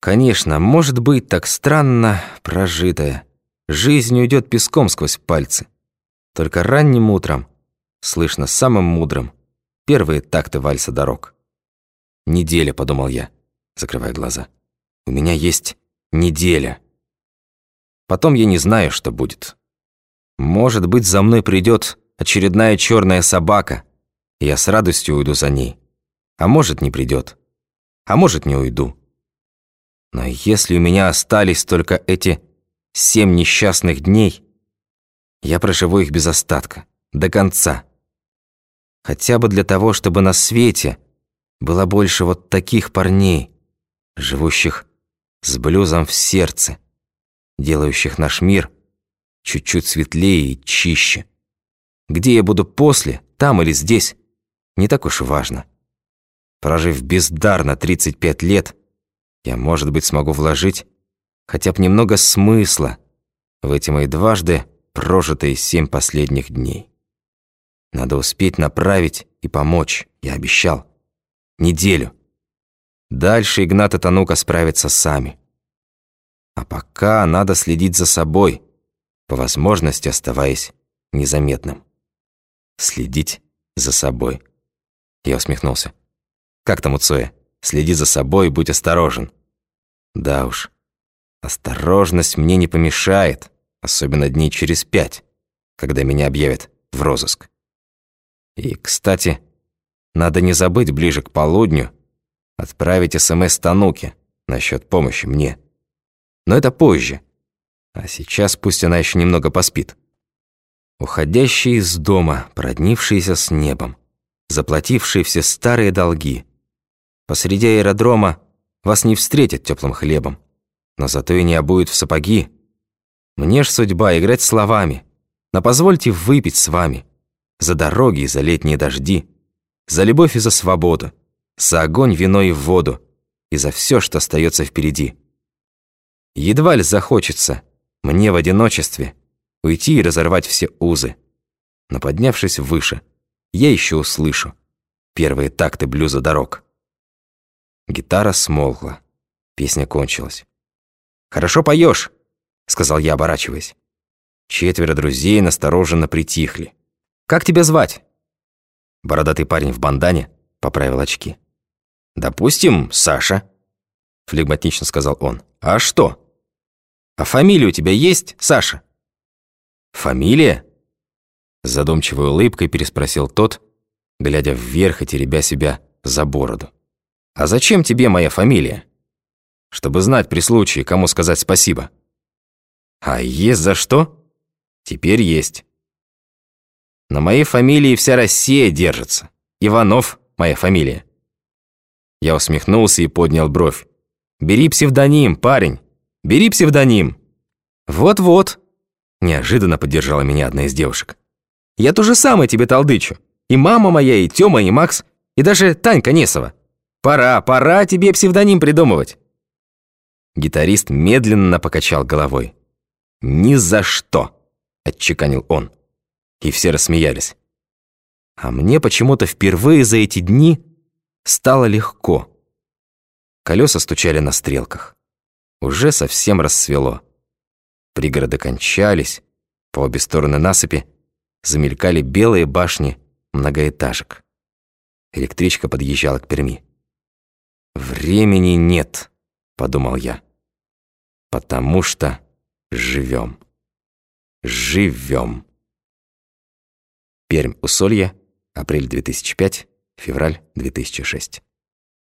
Конечно, может быть так странно прожитая. Жизнь уйдет песком сквозь пальцы. Только ранним утром, слышно самым мудрым, первые такты вальса дорог. «Неделя», — подумал я, закрывая глаза. «У меня есть неделя». Потом я не знаю, что будет. Может быть, за мной придет очередная черная собака, и я с радостью уйду за ней. А может, не придет. А может, не уйду. Но если у меня остались только эти семь несчастных дней, я проживу их без остатка, до конца. Хотя бы для того, чтобы на свете было больше вот таких парней, живущих с блюзом в сердце, делающих наш мир чуть-чуть светлее и чище. Где я буду после, там или здесь, не так уж важно. Прожив бездарно 35 лет, я, может быть, смогу вложить хотя бы немного смысла в эти мои дважды прожитые семь последних дней. Надо успеть направить и помочь, я обещал. Неделю. Дальше Игнат и Танука справятся сами. А пока надо следить за собой, по возможности оставаясь незаметным. Следить за собой. Я усмехнулся. Как там у Цоя? Следи за собой, будь осторожен. Да уж, осторожность мне не помешает, особенно дней через пять, когда меня объявят в розыск. И, кстати, надо не забыть ближе к полудню отправить СМС Тануке насчет помощи мне. Но это позже. А сейчас пусть она еще немного поспит. Уходящие из дома, проднившиеся с небом, заплатившие все старые долги — Посреди аэродрома вас не встретят теплым хлебом, но зато и не обуют в сапоги. Мне ж судьба играть словами, но позвольте выпить с вами за дороги и за летние дожди, за любовь и за свободу, за огонь, вино и воду, и за все, что остается впереди. Едва ли захочется мне в одиночестве уйти и разорвать все узы. Но поднявшись выше, я еще услышу первые такты блюза дорог. Гитара смолкла. Песня кончилась. «Хорошо поешь», — сказал я, оборачиваясь. Четверо друзей настороженно притихли. «Как тебя звать?» Бородатый парень в бандане поправил очки. «Допустим, Саша», — флегматично сказал он. «А что? А фамилия у тебя есть, Саша?» «Фамилия?» С задумчивой улыбкой переспросил тот, глядя вверх и теребя себя за бороду. «А зачем тебе моя фамилия?» «Чтобы знать при случае, кому сказать спасибо». «А есть за что?» «Теперь есть». «На моей фамилии вся Россия держится. Иванов — моя фамилия». Я усмехнулся и поднял бровь. «Бери псевдоним, парень. Бери псевдоним». «Вот-вот», — неожиданно поддержала меня одна из девушек. «Я то же самое тебе толдычу. И мама моя, и Тёма, и Макс, и даже Танька Несова. Пора, пора тебе псевдоним придумывать. Гитарист медленно покачал головой. «Ни за что!» – отчеканил он. И все рассмеялись. А мне почему-то впервые за эти дни стало легко. Колеса стучали на стрелках. Уже совсем рассвело. Пригороды кончались, по обе стороны насыпи замелькали белые башни многоэтажек. Электричка подъезжала к Перми. «Времени нет», — подумал я. «Потому что живем. Живем». Пермь, Усолье, апрель 2005, февраль 2006.